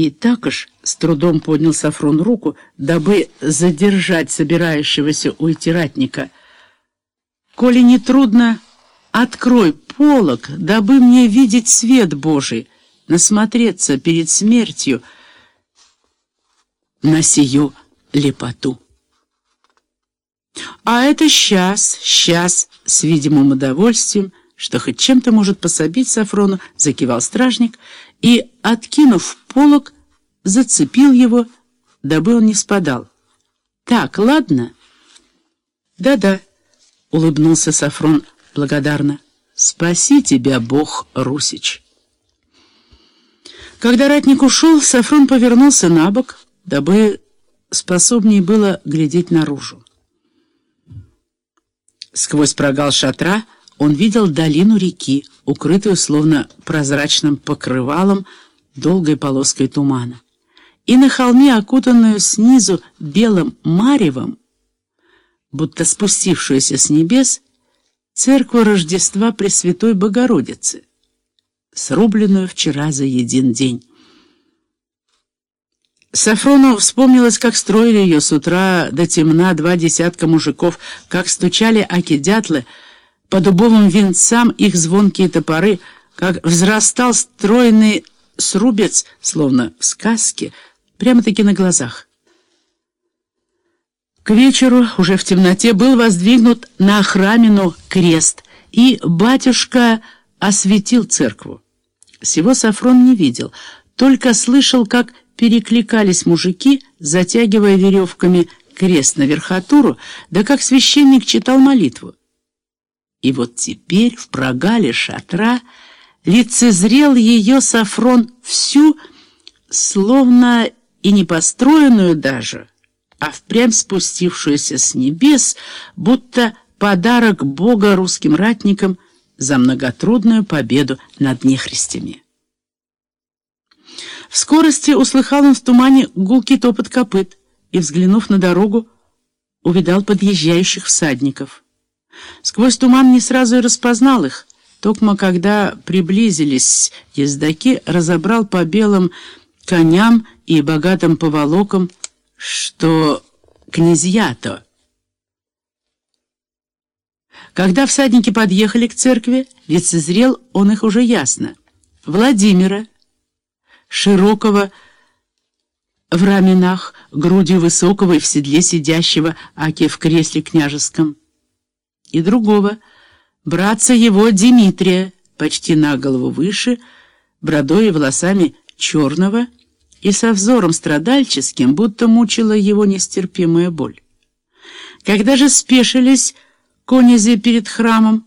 И так уж с трудом поднял Сафрон руку, дабы задержать собирающегося уйти ратника. «Коли не трудно, открой полог, дабы мне видеть свет Божий, насмотреться перед смертью на сию лепоту». «А это сейчас, сейчас», — с видимым удовольствием, что хоть чем-то может пособить Сафрону, закивал стражник и, откинув полог, зацепил его, дабы он не спадал. «Так, ладно?» «Да-да», — улыбнулся Сафрон благодарно. «Спаси тебя, Бог Русич». Когда ратник ушел, Сафрон повернулся на бок, дабы способнее было глядеть наружу. Сквозь прогал шатра он видел долину реки, укрытую словно прозрачным покрывалом долгой полоской тумана. И на холме, окутанную снизу белым маревом, будто спустившуюся с небес, церковь Рождества Пресвятой Богородицы, срубленную вчера за един день. Сафрону вспомнилось, как строили ее с утра до темна два десятка мужиков, как стучали аки-дятлы по дубовым венцам их звонкие топоры, как взрастал стройный срубец, словно в сказке, прямо-таки на глазах. К вечеру, уже в темноте, был воздвигнут на храмину крест, и батюшка осветил церкву. Всего Сафрон не видел, только слышал, как перекликались мужики, затягивая веревками крест на верхотуру, да как священник читал молитву. И вот теперь в прогале шатра лицезрел ее Сафрон всю, словно и не построенную даже, а впрямь спустившуюся с небес, будто подарок Бога русским ратникам за многотрудную победу над нехристями. В скорости услыхал он в тумане гулкий топот копыт и, взглянув на дорогу, увидал подъезжающих всадников. Сквозь туман не сразу и распознал их. Токмо, когда приблизились ездаки, разобрал по белым коням и богатым поволокам, что князья-то. Когда всадники подъехали к церкви, лицезрел он их уже ясно. Владимира, широкого в раменах, грудью высокого и в седле сидящего, аки в кресле княжеском, и другого, братца его Дмитрия, почти на голову выше, бродой и волосами черного, и со взором страдальческим, будто мучила его нестерпимая боль. Когда же спешились конези перед храмом,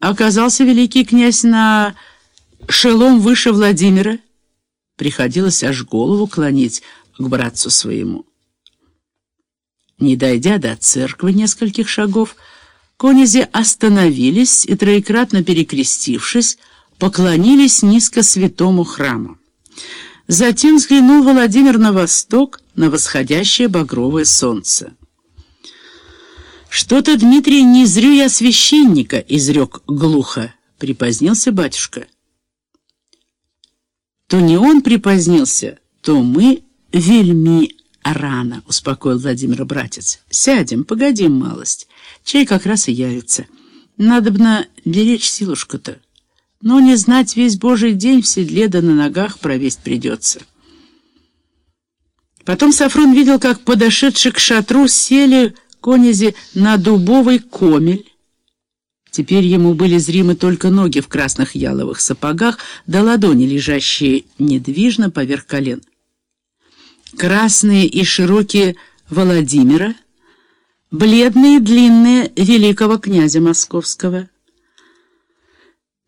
оказался великий князь на шелом выше Владимира, приходилось аж голову клонить к братцу своему. Не дойдя до церкви нескольких шагов, конези остановились и, троекратно перекрестившись, поклонились низко святому храму. Затем взглянул Владимир на восток, на восходящее багровое солнце. «Что-то, Дмитрий, не зрю я священника», — изрек глухо, — припозднился батюшка то не он припозднился, то мы вельми рано, — успокоил Владимир братец. Сядем, погодим малость. Чай как раз и явится. Надобно беречь силушку-то. Но не знать весь божий день в седле да на ногах провесть придется. Потом Сафрон видел, как подошедший к шатру сели конези на дубовый комель, Теперь ему были зримы только ноги в красных яловых сапогах, да ладони, лежащие недвижно поверх колен. Красные и широкие Владимира, бледные и длинные великого князя московского.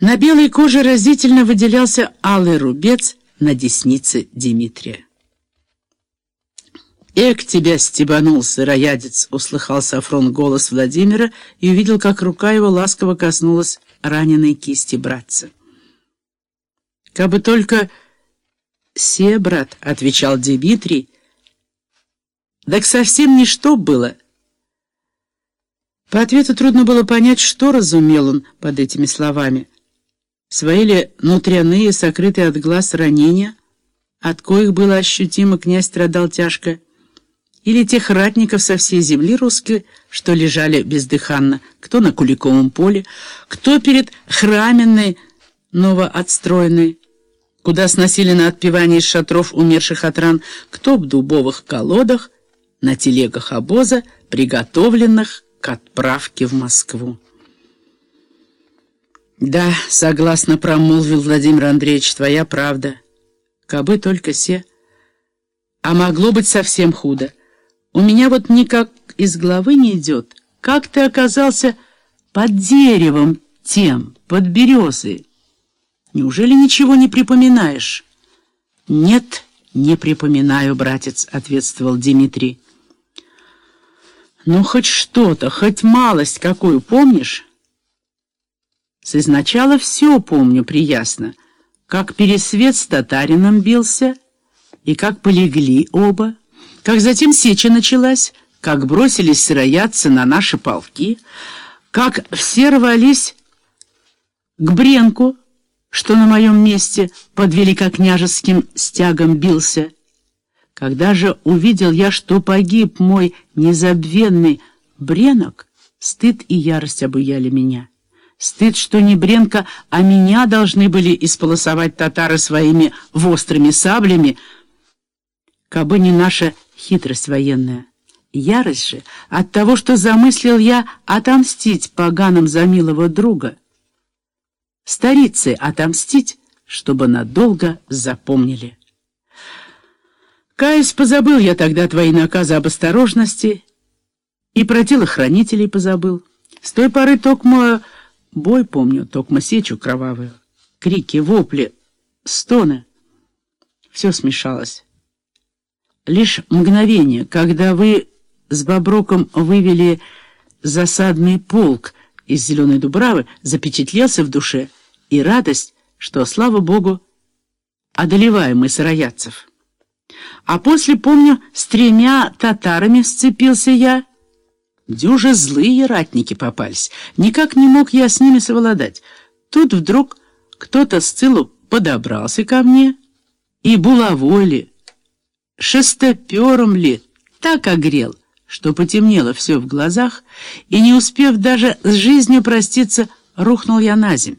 На белой коже разительно выделялся алый рубец на деснице Дмитрия. «Эк, тебя стебанул, сыроядец!» — услыхал Сафрон голос Владимира и увидел, как рука его ласково коснулась раненой кисти братца. «Кабы только...» «Се, брат», — отвечал Дмитрий. «Так совсем ничто было». По ответу трудно было понять, что разумел он под этими словами. Свои ли внутренние, сокрытые от глаз ранения — от коих было ощутимо князь страдал тяжко, или тех ратников со всей земли русской, что лежали бездыханно, кто на Куликовом поле, кто перед храменной новоотстроенной, куда сносили на отпевание из шатров умерших от ран, кто в дубовых колодах, на телегах обоза, приготовленных к отправке в Москву. «Да, согласно промолвил Владимир Андреевич, твоя правда. Кабы только се. А могло быть совсем худо. У меня вот никак из головы не идет. Как ты оказался под деревом тем, под березой? Неужели ничего не припоминаешь?» «Нет, не припоминаю, братец», — ответствовал Дмитрий. «Ну, хоть что-то, хоть малость какую помнишь?» Сначала все помню приясно, как пересвет с татарином бился, и как полегли оба, как затем сеча началась, как бросились сыроядцы на наши полки, как все рвались к Бренку, что на моем месте под великокняжеским стягом бился. Когда же увидел я, что погиб мой незабвенный Бренок, стыд и ярость обуяли меня. Стыд, что не Бренко, а меня должны были исполосовать татары своими вострыми саблями, кабы не наша хитрость военная. Ярость же от того, что замыслил я отомстить поганым за милого друга. Старицы отомстить, чтобы надолго запомнили. Каюсь, позабыл я тогда твои наказы об осторожности и про телохранителей позабыл. С той поры токмо бой помню, токмо сечу кровавую, крики, вопли, стоны. Все смешалось. Лишь мгновение, когда вы с Боброком вывели засадный полк из Зеленой Дубравы, запечатлелся в душе, и радость, что, слава Богу, одолеваем мы сыроядцев. А после, помню, с тремя татарами сцепился я. Дюже злые ратники попались. Никак не мог я с ними совладать. Тут вдруг кто-то с цилу подобрался ко мне, и булавой ли, шестопером ли, так огрел, что потемнело все в глазах, и, не успев даже с жизнью проститься, рухнул я на земь.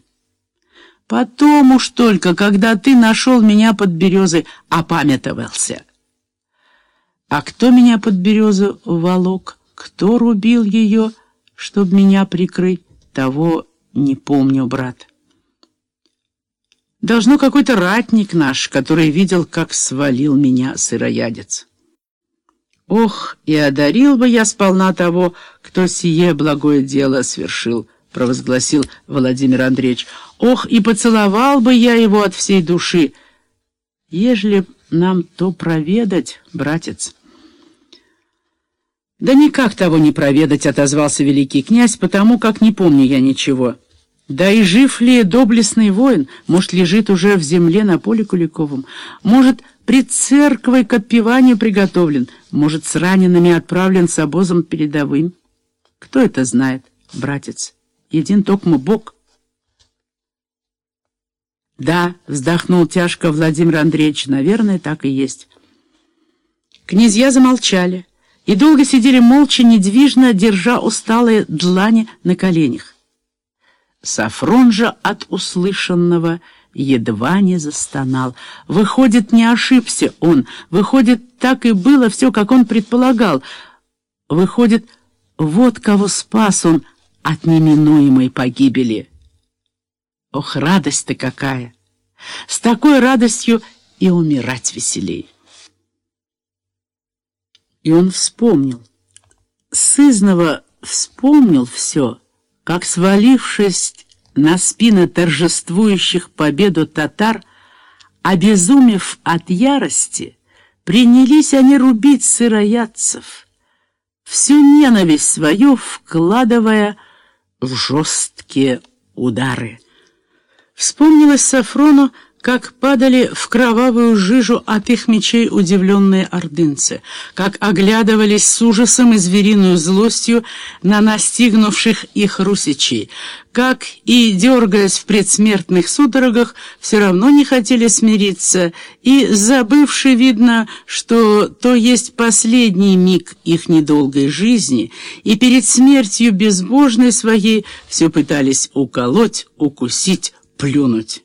Потом уж только, когда ты нашел меня под березой, опамятовался. А кто меня под березу волок, кто рубил ее, чтоб меня прикрыть, того не помню, брат. Должно какой-то ратник наш, который видел, как свалил меня сыроядец. Ох, и одарил бы я сполна того, кто сие благое дело свершил, провозгласил Владимир Андреевич. Ох, и поцеловал бы я его от всей души, ежели нам то проведать, братец». «Да никак того не проведать», — отозвался великий князь, «потому как не помню я ничего. Да и жив ли доблестный воин, может, лежит уже в земле на поле Куликовом, может, пред церквой к отпеванию приготовлен, может, с ранеными отправлен с обозом передовым. Кто это знает, братец? Един токмо Бог». «Да», — вздохнул тяжко Владимир Андреевич, — «наверное, так и есть». Князья замолчали и долго сидели молча, недвижно, держа усталые длани на коленях. Сафрон же от услышанного едва не застонал. Выходит, не ошибся он. Выходит, так и было все, как он предполагал. Выходит, вот кого спас он от неминуемой погибели. Ох, радость-то какая! С такой радостью и умирать веселей. И он вспомнил. Сызнова вспомнил все, как, свалившись на спины торжествующих победу татар, обезумев от ярости, принялись они рубить сыроядцев, всю ненависть свою вкладывая в жесткие удары. Вспомнилось Сафрону, как падали в кровавую жижу от их мечей удивленные ордынцы, как оглядывались с ужасом и звериную злостью на настигнувших их русичей, как и, дергаясь в предсмертных судорогах, все равно не хотели смириться и, забывши, видно, что то есть последний миг их недолгой жизни, и перед смертью безбожной своей все пытались уколоть, укусить, плюнуть.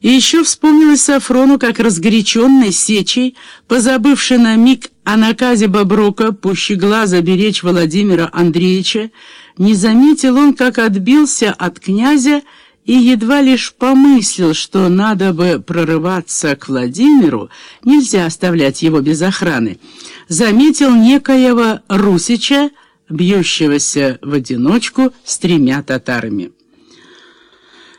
И еще вспомнилось Сафрону, как разгоряченный сечей, позабывший на миг о наказе Боброка, пуще глаза беречь Владимира Андреевича, не заметил он, как отбился от князя и едва лишь помыслил, что надо бы прорываться к Владимиру, нельзя оставлять его без охраны, заметил некоего Русича, бьющегося в одиночку с тремя татарами.